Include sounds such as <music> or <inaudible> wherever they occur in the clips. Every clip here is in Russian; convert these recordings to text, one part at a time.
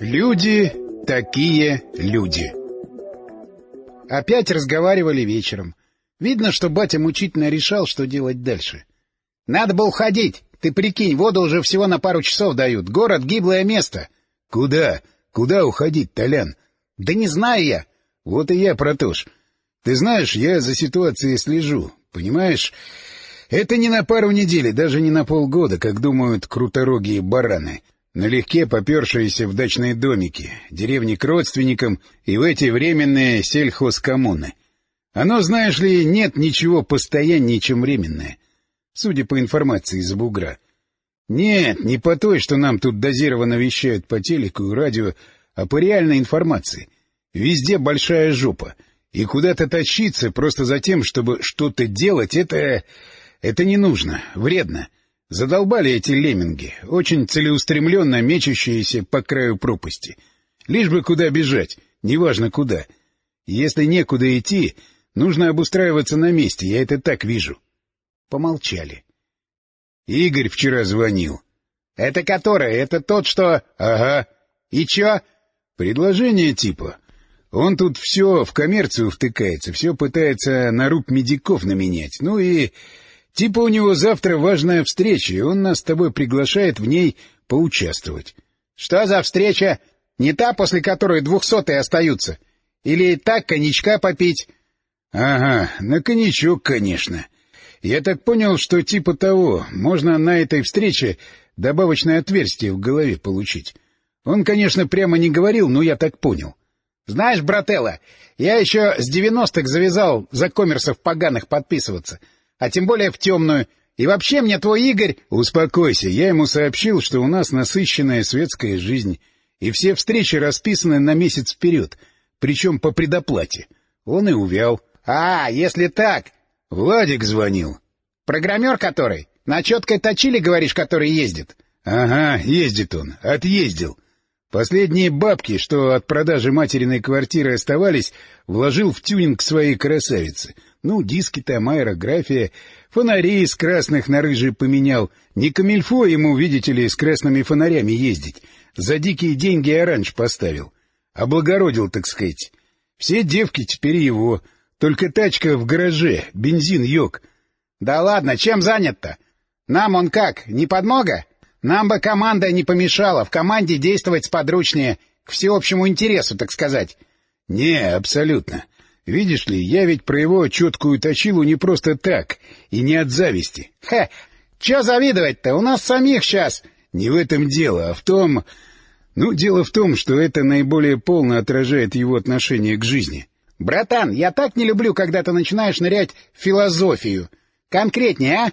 Люди такие люди. Опять разговаривали вечером. Видно, что батя мучительно решал, что делать дальше. — Надо было уходить. Ты прикинь, воду уже всего на пару часов дают. Город — гиблое место. — Куда? Куда уходить, Толян? — Да не знаю я. — Вот и я про то ж. Ты знаешь, я за ситуацией слежу. Понимаешь, это не на пару недель, даже не на полгода, как думают круторогие бараны. Налегке попершиеся в дачные домики, деревни к родственникам и в эти временные сельхозкоммуны. Оно, знаешь ли, нет ничего постояннее, чем временное. Судя по информации из бугра. Нет, не по той, что нам тут дозированно вещают по телеку и радио, а по реальной информации. Везде большая жопа. И куда-то тащиться просто за тем, чтобы что-то делать, это... Это не нужно, вредно. Задолбали эти лемминги, очень целеустремленно мечущиеся по краю пропасти. Лишь бы куда бежать, неважно куда. Если некуда идти, нужно обустраиваться на месте, я это так вижу. Помолчали. Игорь вчера звонил. — Это который? Это тот, что... — Ага. — И чё? — Предложение типа. Он тут все в коммерцию втыкается, все пытается на руб медиков наменять. Ну и Типа у него завтра важная встреча, и он нас с тобой приглашает в ней поучаствовать. — Что за встреча? Не та, после которой двухсотые остаются? Или так коньячка попить? — Ага, на коньячок, конечно. Я так понял, что типа того, можно на этой встрече добавочное отверстие в голове получить. Он, конечно, прямо не говорил, но я так понял. — Знаешь, брателла, я еще с девяностых завязал за коммерсов поганых подписываться — а тем более в темную. И вообще мне твой Игорь... — Успокойся, я ему сообщил, что у нас насыщенная светская жизнь, и все встречи расписаны на месяц вперед, причем по предоплате. Он и увял. — А, если так... — Владик звонил. — Программер который? На четкой точили, говоришь, который ездит? — Ага, ездит он, отъездил. Последние бабки, что от продажи материной квартиры оставались, вложил в тюнинг своей красавицы — ну, диски там, аэрография, фонари из красных на рыжие поменял. Не камильфо ему, видите ли, с красными фонарями ездить. За дикие деньги оранж поставил. Облагородил, так сказать. Все девки теперь его. Только тачка в гараже, бензин йог. Да ладно, чем занят-то? Нам он как, не подмога? Нам бы команда не помешала, в команде действовать сподручнее, к всеобщему интересу, так сказать. Не, абсолютно. Видишь ли, я ведь про его четкую точилу не просто так, и не от зависти. Ха! Че завидовать-то? У нас самих сейчас... Не в этом дело, а в том... Ну, дело в том, что это наиболее полно отражает его отношение к жизни. Братан, я так не люблю, когда ты начинаешь нырять в философию. Конкретнее, а?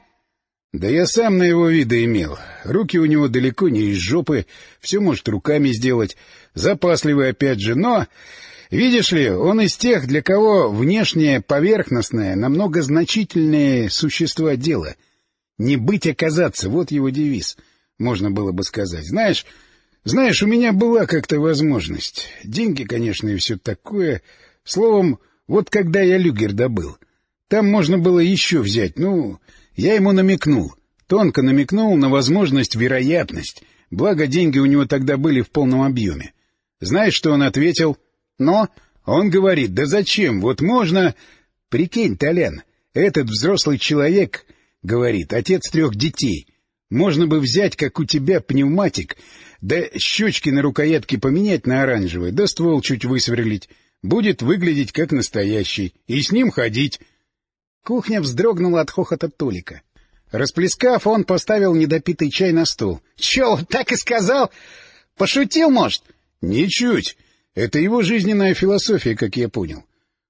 Да я сам на его виды имел. Руки у него далеко не из жопы, все может руками сделать. Запасливый опять же, но... Видишь ли, он из тех, для кого внешнее поверхностное намного значительнее существа дела. Не быть, оказаться — вот его девиз, можно было бы сказать. Знаешь, знаешь, у меня была как-то возможность. Деньги, конечно, и все такое. Словом, вот когда я люгер добыл. Там можно было еще взять. Ну, я ему намекнул. Тонко намекнул на возможность, вероятность. Благо, деньги у него тогда были в полном объеме. Знаешь, что он ответил? Но он говорит, да зачем, вот можно... Прикинь, Толян, этот взрослый человек, говорит, отец трех детей. Можно бы взять, как у тебя, пневматик, да щечки на рукоятке поменять на оранжевый, да ствол чуть высверлить. Будет выглядеть как настоящий. И с ним ходить. Кухня вздрогнула от хохота Толика. Расплескав, он поставил недопитый чай на стол. — Чё, так и сказал? Пошутил, может? — Ничуть. Это его жизненная философия, как я понял.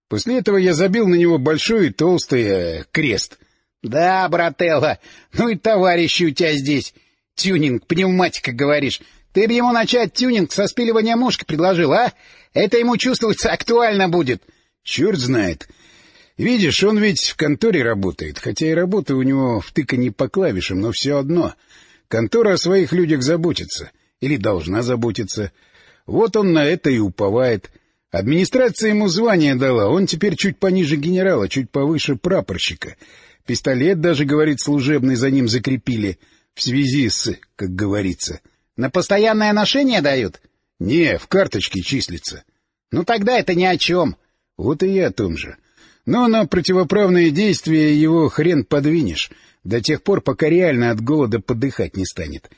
После этого я забил на него большой и толстый э, крест. — Да, брателло, ну и товарищи у тебя здесь. Тюнинг, пневматика, говоришь. Ты бы ему начать тюнинг со спиливания мушки предложил, а? Это ему чувствуется актуально будет. — Черт знает. Видишь, он ведь в конторе работает, хотя и работа у него втыканье по клавишам, но все одно. Контора о своих людях заботится. Или должна заботиться. — вот он на это и уповает. Администрация ему звание дала, он теперь чуть пониже генерала, чуть повыше прапорщика. Пистолет даже, говорит, служебный за ним закрепили, в связи с, как говорится. На постоянное ношение дают? — Не, в карточке числится. — Ну тогда это ни о чем. — Вот и я о том же. Но на противоправные действия его хрен подвинешь, до тех пор, пока реально от голода подыхать не станет.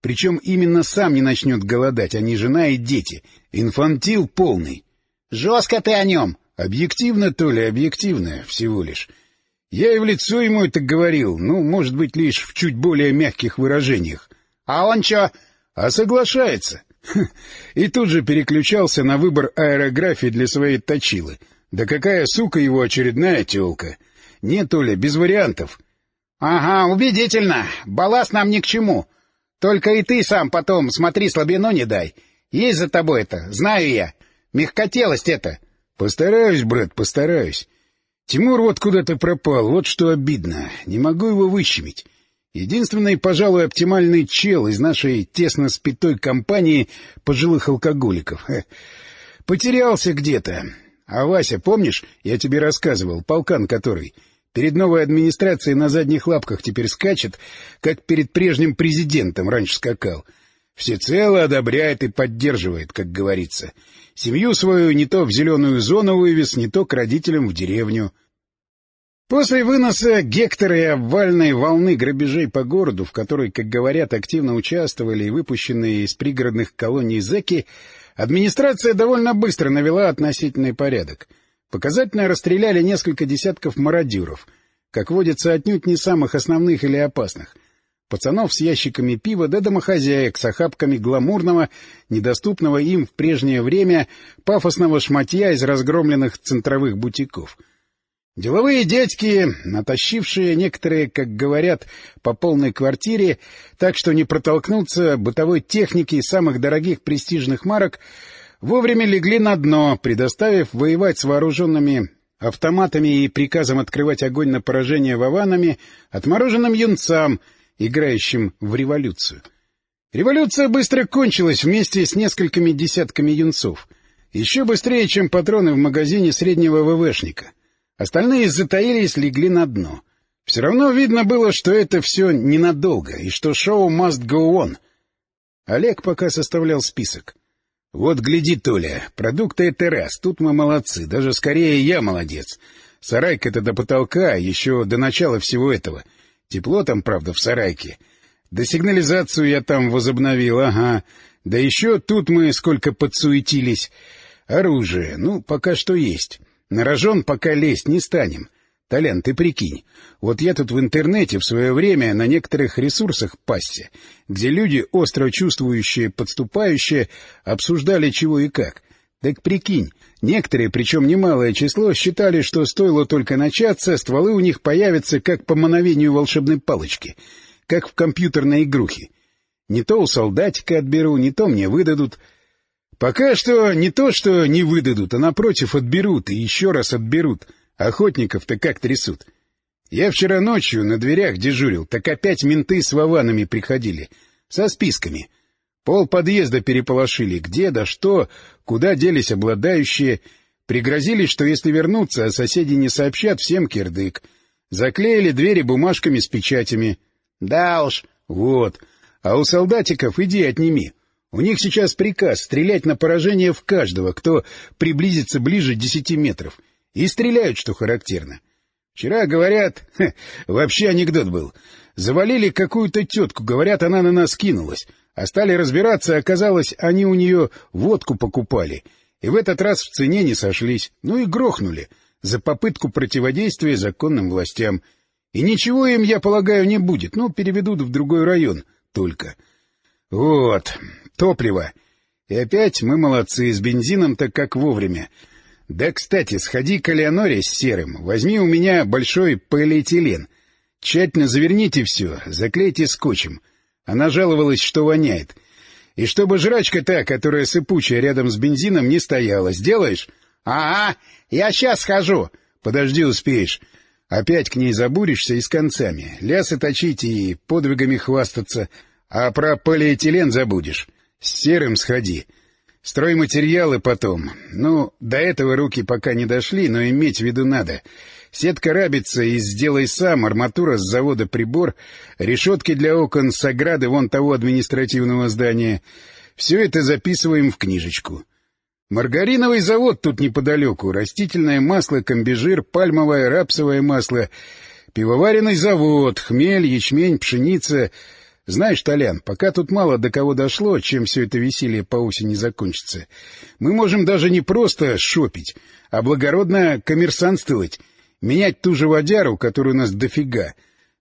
Причем именно сам не начнет голодать, а не жена и дети. Инфантил полный. — Жестко ты о нем. — Объективно, то ли, объективно всего лишь. Я и в лицо ему это говорил, ну, может быть, лишь в чуть более мягких выражениях. — А он чё? — А соглашается. И тут же переключался на выбор аэрографии для своей точилы. Да какая, сука, его очередная тёлка. Нет, Оля, без вариантов. — Ага, убедительно. Балласт нам ни к чему. Только и ты сам потом смотри слабину не дай. Есть за тобой это, знаю я. Мягкотелость это. — Постараюсь, брат, постараюсь. Тимур вот куда-то пропал, вот что обидно. Не могу его выщемить. Единственный, пожалуй, оптимальный чел из нашей тесно спитой компании пожилых алкоголиков. Потерялся где-то. А Вася, помнишь, я тебе рассказывал, полкан который, перед новой администрацией на задних лапках теперь скачет, как перед прежним президентом раньше скакал. Всецело одобряет и поддерживает, как говорится. Семью свою не то в зеленую зону вывез, не то к родителям в деревню. После выноса гектора и обвальной волны грабежей по городу, в которой, как говорят, активно участвовали и выпущенные из пригородных колоний зэки, администрация довольно быстро навела относительный порядок. Показательно расстреляли несколько десятков мародеров, как водится, отнюдь не самых основных или опасных. Пацанов с ящиками пива да домохозяек с охапками гламурного, недоступного им в прежнее время пафосного шматья из разгромленных центровых бутиков — Деловые дядьки, натащившие некоторые, как говорят, по полной квартире, так что не протолкнуться бытовой техники самых дорогих престижных марок, вовремя легли на дно, предоставив воевать с вооруженными автоматами и приказом открывать огонь на поражение вованами отмороженным юнцам, играющим в революцию. Революция быстро кончилась вместе с несколькими десятками юнцов. Еще быстрее, чем патроны в магазине среднего ВВшника — Остальные затаились, легли на дно. Все равно видно было, что это все ненадолго, и что шоу must go on. Олег пока составлял список. «Вот гляди, Толя, продукты — это раз, тут мы молодцы, даже скорее я молодец. Сарайка-то до потолка, еще до начала всего этого. Тепло там, правда, в сарайке. Да сигнализацию я там возобновил, ага. Да еще тут мы сколько подсуетились. Оружие, ну, пока что есть. На рожон пока лезть не станем. Толян, ты прикинь, вот я тут в интернете в свое время на некоторых ресурсах пасся, где люди, остро чувствующие, подступающие, обсуждали чего и как. Так прикинь, некоторые, причем немалое число, считали, что стоило только начаться, стволы у них появятся как по мановению волшебной палочки, как в компьютерной игрухе. Не то у солдатика отберу, не то мне выдадут — Пока что не то, что не выдадут, а напротив отберут и еще раз отберут. Охотников-то как трясут. Я вчера ночью на дверях дежурил, так опять менты с вованами приходили. Со списками. Пол подъезда переполошили. Где да что, куда делись обладающие. Пригрозили, что если вернуться, а соседи не сообщат, всем кирдык. Заклеили двери бумажками с печатями. Да уж. Вот. А у солдатиков иди отними. У них сейчас приказ стрелять на поражение в каждого, кто приблизится ближе десяти метров. И стреляют, что характерно. Вчера, говорят, <laughs> ха, вообще анекдот был. Завалили какую-то тетку, говорят, она на нас кинулась. А стали разбираться, оказалось, они у нее водку покупали. И в этот раз в цене не сошлись. Ну и грохнули. За попытку противодействия законным властям. И ничего им, я полагаю, не будет. Ну, переведут в другой район только. Вот. Топливо. И опять мы молодцы, с бензином так как вовремя. Да, кстати, сходи к Элеоноре с серым, возьми у меня большой полиэтилен. Тщательно заверните все, заклейте скотчем. Она жаловалась, что воняет. И чтобы жрачка та, которая сыпучая рядом с бензином, не стояла. Сделаешь? — Ага, я сейчас схожу. — Подожди, успеешь. Опять к ней забуришься и с концами. Лясы точить и подвигами хвастаться. А про полиэтилен забудешь. С серым сходи. Стройматериалы потом. Ну, до этого руки пока не дошли, но иметь в виду надо. Сетка рабица из «Сделай сам», арматура с завода «Прибор», решетки для окон с ограды вон того административного здания. Все это записываем в книжечку. Маргариновый завод тут неподалеку, растительное масло, комбижир, пальмовое, рапсовое масло, пивоваренный завод, хмель, ячмень, пшеница — знаешь, Толян, пока тут мало до кого дошло, чем все это веселье по осени закончится, мы можем даже не просто шопить, а благородно коммерсантствовать, менять ту же водяру, которую у нас дофига,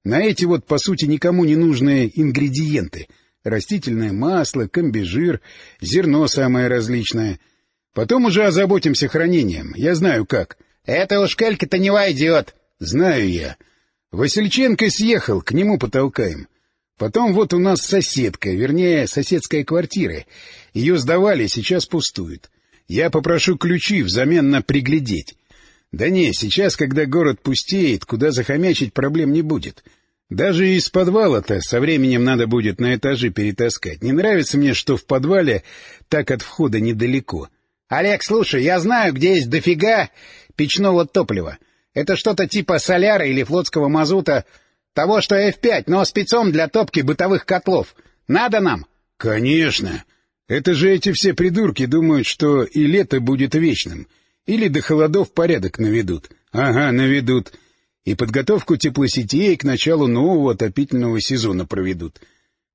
на эти вот, по сути, никому не нужные ингредиенты. Растительное масло, комбижир, зерно самое различное. Потом уже озаботимся хранением. Я знаю как. — Это уж Келька-то не войдет. — Знаю я. Васильченко съехал, к нему потолкаем. — Потом вот у нас соседка, вернее, соседская квартира. Ее сдавали, сейчас пустует. Я попрошу ключи взамен на приглядеть. Да не, сейчас, когда город пустеет, куда захомячить проблем не будет. Даже из подвала-то со временем надо будет на этажи перетаскать. Не нравится мне, что в подвале так от входа недалеко. — Олег, слушай, я знаю, где есть дофига печного топлива. Это что-то типа соляра или флотского мазута того, что F5, но спецом для топки бытовых котлов. Надо нам? — Конечно. Это же эти все придурки думают, что и лето будет вечным. Или до холодов порядок наведут. Ага, наведут. И подготовку теплосетей к началу нового отопительного сезона проведут.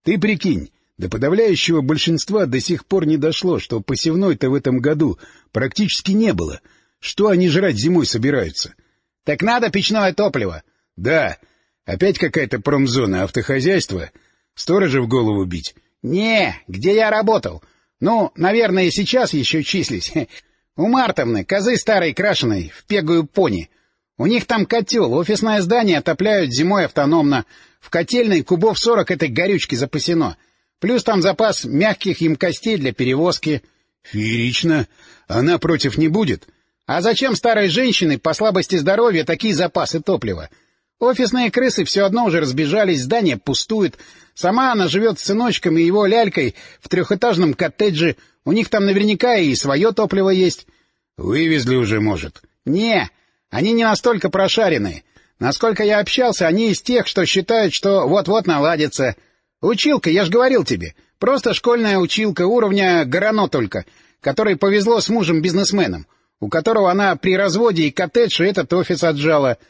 Ты прикинь, до подавляющего большинства до сих пор не дошло, что посевной-то в этом году практически не было. Что они жрать зимой собираются? — Так надо печное топливо. — Да. — Опять какая-то промзона, автохозяйство? Сторожа в голову бить? — Не, где я работал. Ну, наверное, сейчас еще числись. <laughs> У Мартовны, козы старой крашеной, в пегую пони. У них там котел, офисное здание отопляют зимой автономно. В котельной кубов сорок этой горючки запасено. Плюс там запас мягких им костей для перевозки. — Феерично. Она против не будет? — А зачем старой женщине по слабости здоровья такие запасы топлива? — Офисные крысы все одно уже разбежались, здание пустует. Сама она живет с сыночком и его лялькой в трехэтажном коттедже. У них там наверняка и свое топливо есть. — Вывезли уже, может? — Не, они не настолько прошаренные. Насколько я общался, они из тех, что считают, что вот-вот наладится. Училка, я ж говорил тебе. Просто школьная училка уровня Горано только, которой повезло с мужем-бизнесменом, у которого она при разводе и коттедж и этот офис отжала —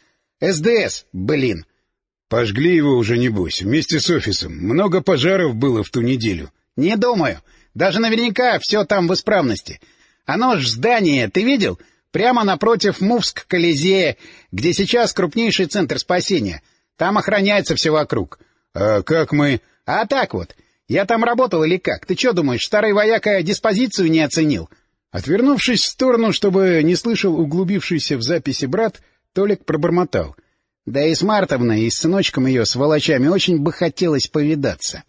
СДС, блин. Пожгли его уже, небось, вместе с офисом. Много пожаров было в ту неделю. Не думаю. Даже наверняка все там в исправности. Оно ж здание, ты видел? Прямо напротив Мувск-Колизея, где сейчас крупнейший центр спасения. Там охраняется все вокруг. А как мы... А так вот. Я там работал или как? Ты что думаешь, старый вояка диспозицию не оценил? Отвернувшись в сторону, чтобы не слышал углубившийся в записи брат, Толик пробормотал. Да и с Мартовной, и с сыночком ее, с волочами, очень бы хотелось повидаться.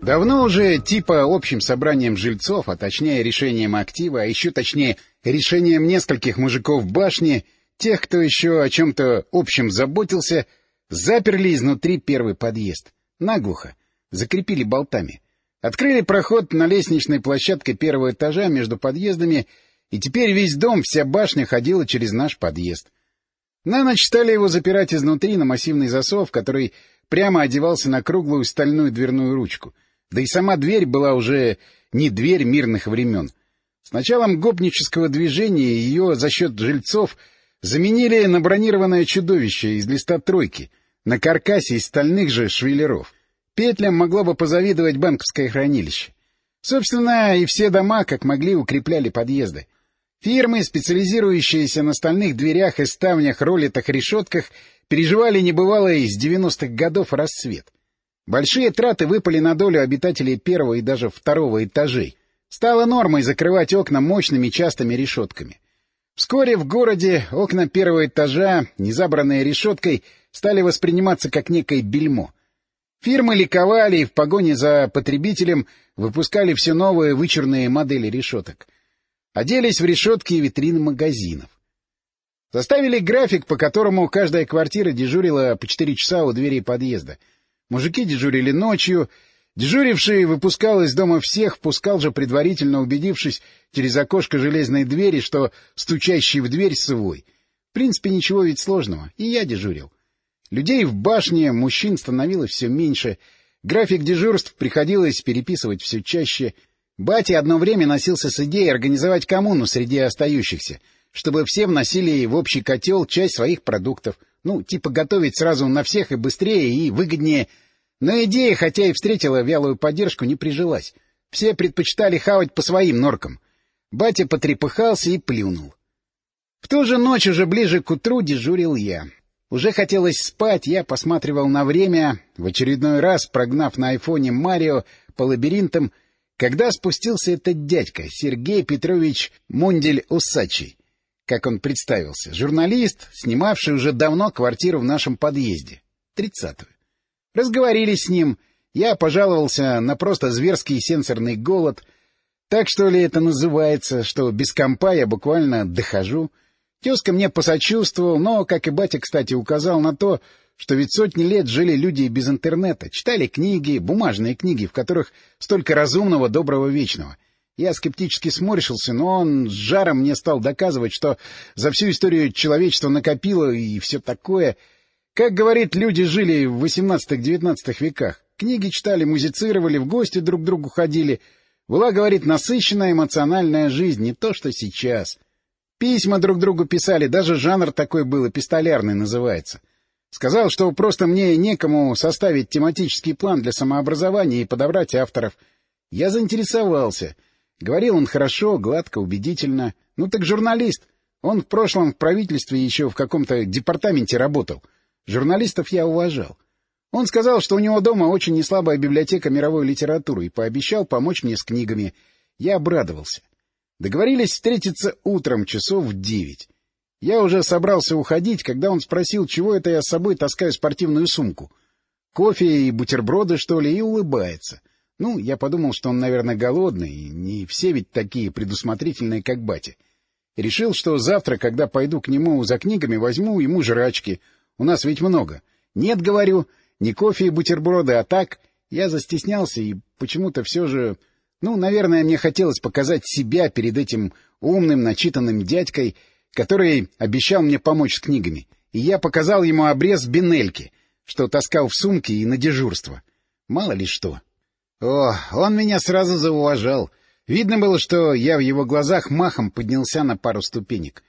Давно уже типа общим собранием жильцов, а точнее решением актива, а еще точнее решением нескольких мужиков башни, тех, кто еще о чем-то общем заботился, заперли изнутри первый подъезд. Наглухо. Закрепили болтами. Открыли проход на лестничной площадке первого этажа между подъездами, и теперь весь дом, вся башня ходила через наш подъезд. На ночь стали его запирать изнутри на массивный засов, который прямо одевался на круглую стальную дверную ручку. Да и сама дверь была уже не дверь мирных времен. С началом гопнического движения ее за счет жильцов заменили на бронированное чудовище из листа тройки, на каркасе из стальных же швеллеров. Петлям могло бы позавидовать банковское хранилище. Собственно, и все дома, как могли, укрепляли подъезды. Фирмы, специализирующиеся на стальных дверях и ставнях, ролитах, решетках, переживали небывалый из 90-х годов расцвет. Большие траты выпали на долю обитателей первого и даже второго этажей. Стало нормой закрывать окна мощными частыми решетками. Вскоре в городе окна первого этажа, не забранные решеткой, стали восприниматься как некое бельмо. Фирмы ликовали и в погоне за потребителем выпускали все новые вычурные модели решеток — оделись в решетки и витрины магазинов. Составили график, по которому каждая квартира дежурила по четыре часа у двери подъезда. Мужики дежурили ночью, Дежуривший выпускал из дома всех, впускал же, предварительно убедившись через окошко железной двери, что стучащий в дверь свой. В принципе, ничего ведь сложного, и я дежурил. Людей в башне, мужчин становилось все меньше, график дежурств приходилось переписывать все чаще. Батя одно время носился с идеей организовать коммуну среди остающихся, чтобы все вносили в общий котел часть своих продуктов, ну, типа готовить сразу на всех и быстрее, и выгоднее — но идея, хотя и встретила вялую поддержку, не прижилась. Все предпочитали хавать по своим норкам. Батя потрепыхался и плюнул. В ту же ночь, уже ближе к утру, дежурил я. Уже хотелось спать, я посматривал на время, в очередной раз прогнав на айфоне Марио по лабиринтам, когда спустился этот дядька, Сергей Петрович Мундель-Усачий, как он представился, журналист, снимавший уже давно квартиру в нашем подъезде, тридцатую. Разговорились с ним. Я пожаловался на просто зверский сенсорный голод. Так что ли это называется, что без компа я буквально дохожу. Тезка мне посочувствовал, но, как и батя, кстати, указал на то, что ведь сотни лет жили люди без интернета, читали книги, бумажные книги, в которых столько разумного, доброго, вечного. Я скептически сморщился, но он с жаром мне стал доказывать, что за всю историю человечество накопило и все такое — как говорит, люди жили в XVIII-XIX веках. Книги читали, музицировали, в гости друг к другу ходили. Была, говорит, насыщенная эмоциональная жизнь, не то что сейчас. Письма друг другу писали, даже жанр такой был, эпистолярный называется. Сказал, что просто мне некому составить тематический план для самообразования и подобрать авторов. Я заинтересовался. Говорил он хорошо, гладко, убедительно. Ну так журналист. Он в прошлом в правительстве еще в каком-то департаменте работал. Журналистов я уважал. Он сказал, что у него дома очень неслабая библиотека мировой литературы, и пообещал помочь мне с книгами. Я обрадовался. Договорились встретиться утром часов в девять. Я уже собрался уходить, когда он спросил, чего это я с собой таскаю спортивную сумку. Кофе и бутерброды, что ли, и улыбается. Ну, я подумал, что он, наверное, голодный, не все ведь такие предусмотрительные, как батя. решил, что завтра, когда пойду к нему за книгами, возьму ему жрачки — у нас ведь много. Нет, говорю, не кофе и бутерброды, а так... Я застеснялся и почему-то все же... Ну, наверное, мне хотелось показать себя перед этим умным, начитанным дядькой, который обещал мне помочь с книгами. И я показал ему обрез бинельки, что таскал в сумке и на дежурство. Мало ли что. О, он меня сразу зауважал. Видно было, что я в его глазах махом поднялся на пару ступенек.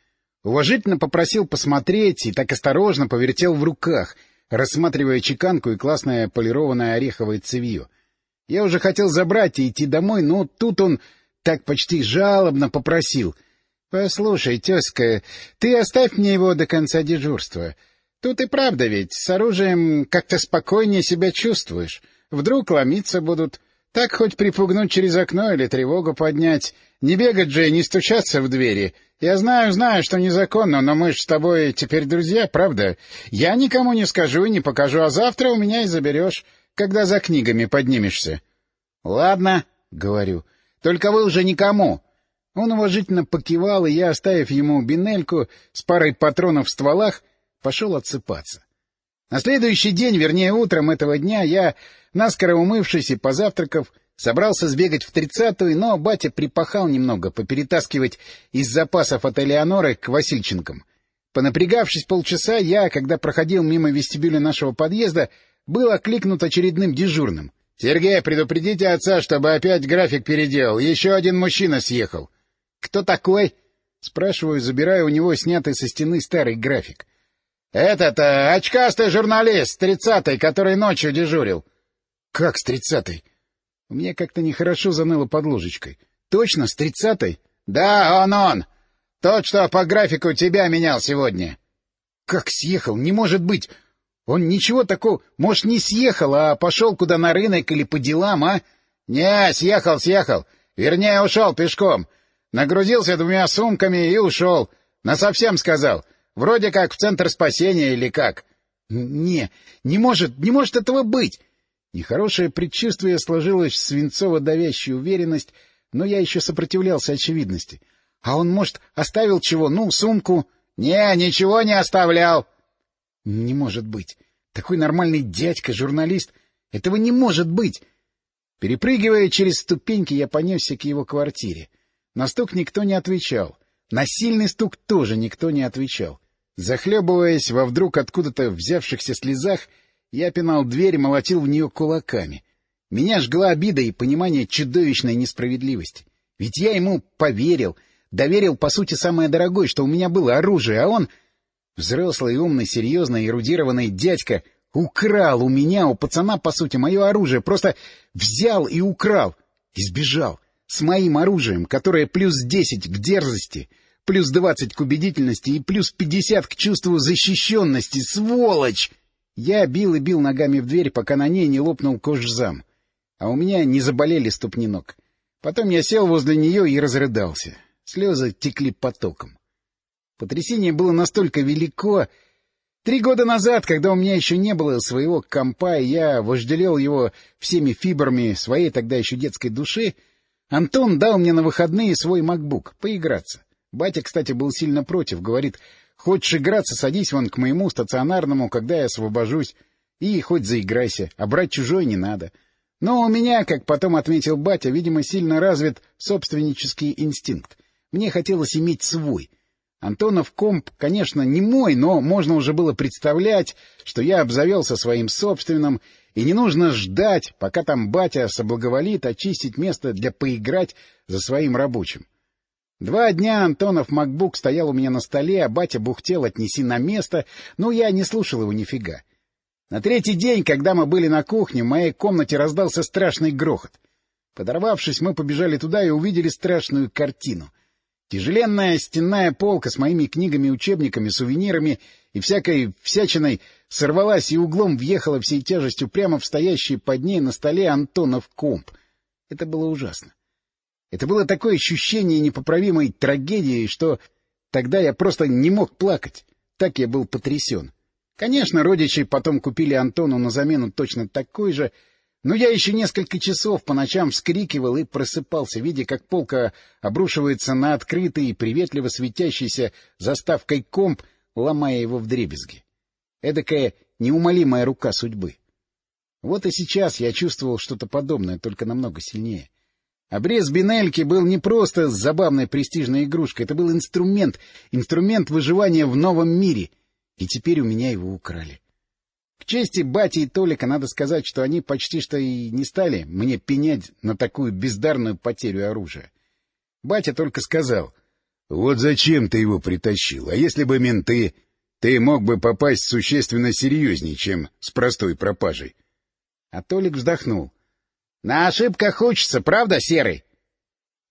Уважительно попросил посмотреть и так осторожно повертел в руках, рассматривая чеканку и классное полированное ореховое цевье. Я уже хотел забрать и идти домой, но тут он так почти жалобно попросил. — Послушай, тезка, ты оставь мне его до конца дежурства. Тут и правда ведь, с оружием как-то спокойнее себя чувствуешь. Вдруг ломиться будут. Так хоть припугнуть через окно или тревогу поднять. Не бегать же и не стучаться в двери. Я знаю, знаю, что незаконно, но мы ж с тобой теперь друзья, правда? Я никому не скажу и не покажу, а завтра у меня и заберешь, когда за книгами поднимешься. — Ладно, — говорю, — только вы уже никому. Он уважительно покивал, и я, оставив ему бинельку с парой патронов в стволах, пошел отсыпаться. На следующий день, вернее, утром этого дня, я, наскоро умывшись и позавтракав, собрался сбегать в тридцатую, но батя припахал немного поперетаскивать из запасов от Элеоноры к Васильченкам. Понапрягавшись полчаса, я, когда проходил мимо вестибюля нашего подъезда, был окликнут очередным дежурным. — Сергей, предупредите отца, чтобы опять график переделал. Еще один мужчина съехал. — Кто такой? — спрашиваю, забирая у него снятый со стены старый график. «Этот, э, очкастый журналист, с тридцатой, который ночью дежурил». «Как с тридцатой?» Мне как-то нехорошо заныло под ложечкой. «Точно, с тридцатой?» «Да, он он! Тот, что по графику тебя менял сегодня». «Как съехал? Не может быть! Он ничего такого... Может, не съехал, а пошел куда на рынок или по делам, а?» «Не, съехал, съехал. Вернее, ушел пешком. Нагрузился двумя сумками и ушел. Насовсем сказал. Вроде как в центр спасения или как. Не, не может, не может этого быть. Нехорошее предчувствие сложилось в свинцово-давящую уверенность, но я еще сопротивлялся очевидности. А он, может, оставил чего? Ну, сумку? Не, ничего не оставлял. Не может быть. Такой нормальный дядька, журналист. Этого не может быть. Перепрыгивая через ступеньки, я понесся к его квартире. На стук никто не отвечал. На сильный стук тоже никто не отвечал. Захлебываясь во вдруг откуда-то взявшихся слезах, я пинал дверь и молотил в нее кулаками. Меня жгла обида и понимание чудовищной несправедливости. Ведь я ему поверил, доверил, по сути, самое дорогое, что у меня было оружие, а он, взрослый, умный, серьезный, эрудированный дядька, украл у меня, у пацана, по сути, мое оружие, просто взял и украл, и сбежал, с моим оружием, которое плюс десять к дерзости, плюс двадцать к убедительности и плюс пятьдесят к чувству защищенности, сволочь! Я бил и бил ногами в дверь, пока на ней не лопнул кожзам, а у меня не заболели ступни ног. Потом я сел возле нее и разрыдался. Слезы текли потоком. Потрясение было настолько велико, Три года назад, когда у меня еще не было своего компа, и я вожделел его всеми фибрами своей тогда еще детской души, Антон дал мне на выходные свой макбук поиграться. Батя, кстати, был сильно против, говорит, хочешь играться, садись вон к моему стационарному, когда я освобожусь, и хоть заиграйся, а брать чужой не надо. Но у меня, как потом отметил батя, видимо, сильно развит собственнический инстинкт. Мне хотелось иметь свой — Антонов комп, конечно, не мой, но можно уже было представлять, что я обзавелся своим собственным, и не нужно ждать, пока там батя соблаговолит очистить место для поиграть за своим рабочим. Два дня Антонов макбук стоял у меня на столе, а батя бухтел «отнеси на место», но я не слушал его нифига. На третий день, когда мы были на кухне, в моей комнате раздался страшный грохот. Подорвавшись, мы побежали туда и увидели страшную картину — Тяжеленная стенная полка с моими книгами, учебниками, сувенирами и всякой всячиной сорвалась и углом въехала всей тяжестью прямо в стоящий под ней на столе Антонов комп. Это было ужасно. Это было такое ощущение непоправимой трагедии, что тогда я просто не мог плакать. Так я был потрясен. Конечно, родичи потом купили Антону на замену точно такой же, но я еще несколько часов по ночам вскрикивал и просыпался, видя, как полка обрушивается на открытый и приветливо светящийся заставкой комп, ломая его вдребезги. Эдакая неумолимая рука судьбы. Вот и сейчас я чувствовал что-то подобное, только намного сильнее. Обрез Бинельки был не просто забавной престижной игрушкой, это был инструмент, инструмент выживания в новом мире, и теперь у меня его украли. К чести Бати и Толика надо сказать, что они почти что и не стали мне пенять на такую бездарную потерю оружия. Батя только сказал, — Вот зачем ты его притащил? А если бы менты... Ты мог бы попасть существенно серьезнее, чем с простой пропажей. А Толик вздохнул. — На ошибках учится, правда, Серый?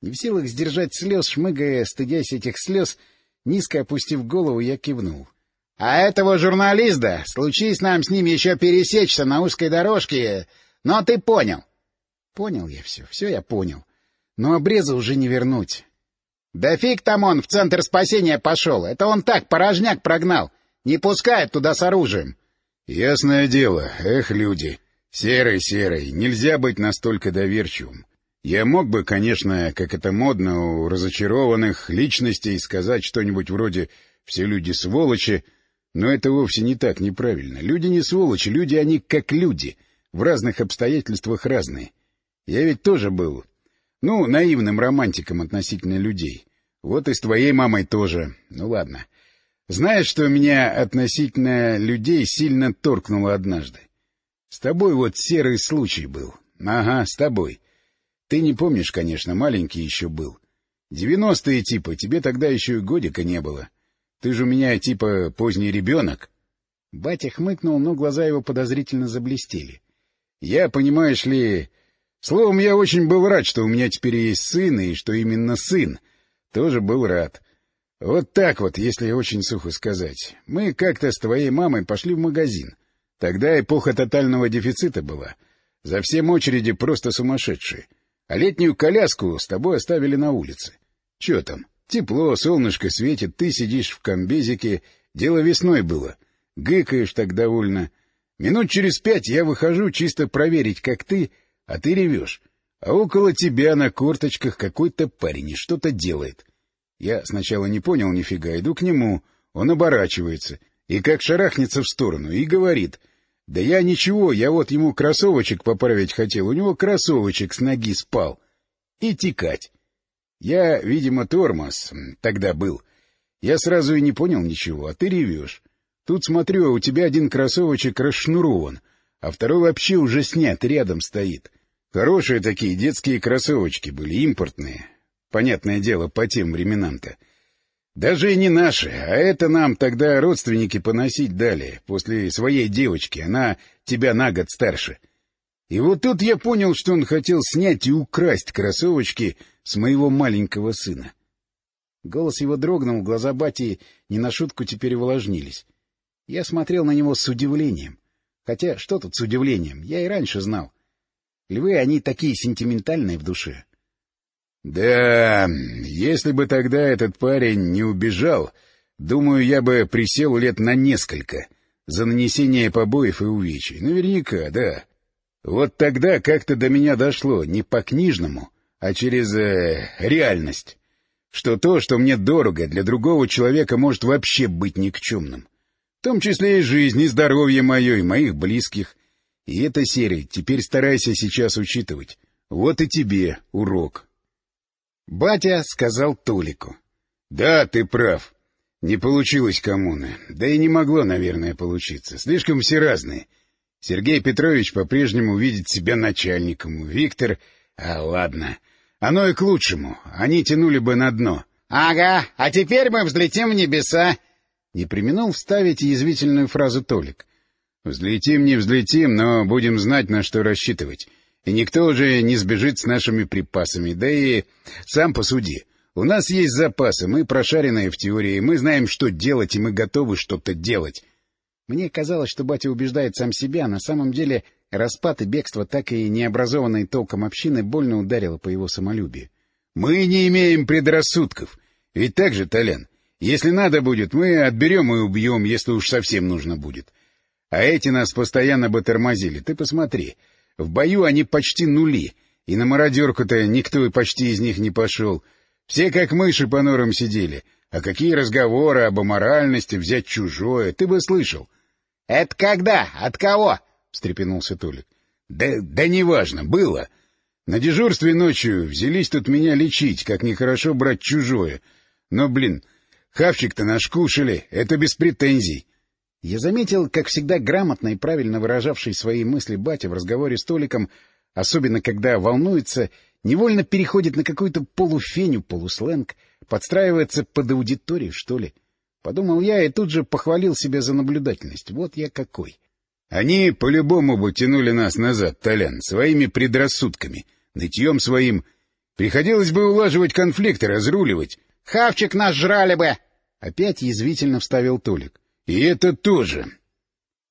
Не в силах сдержать слез, шмыгая, стыдясь этих слез, низко опустив голову, я кивнул. — а этого журналиста, случись нам с ним еще пересечься на узкой дорожке, но ты понял. Понял я все, все я понял. Но обреза уже не вернуть. Да фиг там он в центр спасения пошел. Это он так, порожняк прогнал. Не пускает туда с оружием. Ясное дело, эх, люди. Серый, серый, нельзя быть настолько доверчивым. Я мог бы, конечно, как это модно у разочарованных личностей, сказать что-нибудь вроде «все люди сволочи», но это вовсе не так неправильно. Люди не сволочи, люди они как люди, в разных обстоятельствах разные. Я ведь тоже был, ну, наивным романтиком относительно людей. Вот и с твоей мамой тоже. Ну ладно. Знаешь, что меня относительно людей сильно торкнуло однажды? С тобой вот серый случай был. Ага, с тобой. Ты не помнишь, конечно, маленький еще был. Девяностые типа, тебе тогда еще и годика не было. — ты же у меня типа поздний ребенок. Батя хмыкнул, но глаза его подозрительно заблестели. — Я, понимаешь ли... Словом, я очень был рад, что у меня теперь есть сын, и что именно сын. Тоже был рад. Вот так вот, если очень сухо сказать. Мы как-то с твоей мамой пошли в магазин. Тогда эпоха тотального дефицита была. За всем очереди просто сумасшедшие. А летнюю коляску с тобой оставили на улице. Че там? Тепло, солнышко светит, ты сидишь в комбезике. Дело весной было. Гыкаешь так довольно. Минут через пять я выхожу чисто проверить, как ты, а ты ревешь. А около тебя на корточках какой-то парень и что-то делает. Я сначала не понял нифига, иду к нему. Он оборачивается и как шарахнется в сторону и говорит. Да я ничего, я вот ему кроссовочек поправить хотел, у него кроссовочек с ноги спал. И текать. Я, видимо, тормоз тогда был. Я сразу и не понял ничего, а ты ревешь. Тут смотрю, у тебя один кроссовочек расшнурован, а второй вообще уже снят, рядом стоит. Хорошие такие детские кроссовочки были, импортные. Понятное дело, по тем временам-то. Даже и не наши, а это нам тогда родственники поносить дали, после своей девочки, она тебя на год старше. И вот тут я понял, что он хотел снять и украсть кроссовочки с моего маленького сына. Голос его дрогнул, глаза бати не на шутку теперь увлажнились. Я смотрел на него с удивлением. Хотя что тут с удивлением, я и раньше знал. Львы, они такие сентиментальные в душе. Да, если бы тогда этот парень не убежал, думаю, я бы присел лет на несколько за нанесение побоев и увечий. Наверняка, да. Вот тогда как-то до меня дошло не по-книжному, а через э, реальность, что то, что мне дорого, для другого человека может вообще быть никчемным. В том числе и жизнь, и здоровье мое, и моих близких. И это, Серый, теперь старайся сейчас учитывать. Вот и тебе урок. Батя сказал Толику. — Да, ты прав. Не получилось коммуны. Да и не могло, наверное, получиться. Слишком все разные. Сергей Петрович по-прежнему видит себя начальником. Виктор... А, ладно. Оно и к лучшему. Они тянули бы на дно. — Ага, а теперь мы взлетим в небеса. Не применул вставить язвительную фразу Толик. — Взлетим, не взлетим, но будем знать, на что рассчитывать. И никто уже не сбежит с нашими припасами. Да и сам посуди. У нас есть запасы, мы прошаренные в теории, мы знаем, что делать, и мы готовы что-то делать. Мне казалось, что батя убеждает сам себя, на самом деле распад и бегство так и необразованной толком общины больно ударило по его самолюбию. — Мы не имеем предрассудков. Ведь так же, Толян? Если надо будет, мы отберем и убьем, если уж совсем нужно будет. А эти нас постоянно бы тормозили. Ты посмотри. В бою они почти нули, и на мародерку-то никто и почти из них не пошел. Все как мыши по норам сидели. А какие разговоры об аморальности, взять чужое, ты бы слышал. — Это когда? От кого? — встрепенулся Толик. — Да, да неважно, было. На дежурстве ночью взялись тут меня лечить, как нехорошо брать чужое. Но, блин, хавчик-то наш кушали, это без претензий. Я заметил, как всегда грамотно и правильно выражавший свои мысли батя в разговоре с Толиком, особенно когда волнуется, невольно переходит на какую-то полуфеню, полусленг, подстраивается под аудиторию, что ли. Подумал я и тут же похвалил себя за наблюдательность. Вот я какой. Они по-любому бы тянули нас назад, Толян, своими предрассудками, нытьем своим. Приходилось бы улаживать конфликты, разруливать. — Хавчик наш жрали бы! — опять язвительно вставил Толик. И это тоже.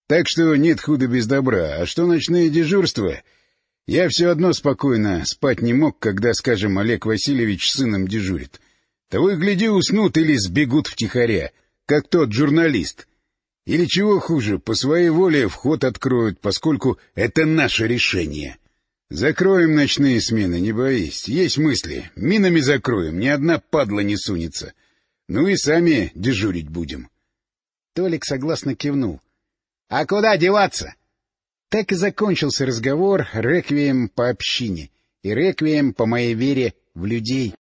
Так что нет худа без добра. А что ночные дежурства? Я все одно спокойно спать не мог, когда, скажем, Олег Васильевич с сыном дежурит. Того и гляди, уснут или сбегут втихаря, как тот журналист. Или чего хуже, по своей воле вход откроют, поскольку это наше решение. Закроем ночные смены, не боись. Есть мысли. Минами закроем, ни одна падла не сунется. Ну и сами дежурить будем. Толик согласно кивнул. — А куда деваться? Так и закончился разговор реквием по общине и реквием по моей вере в людей.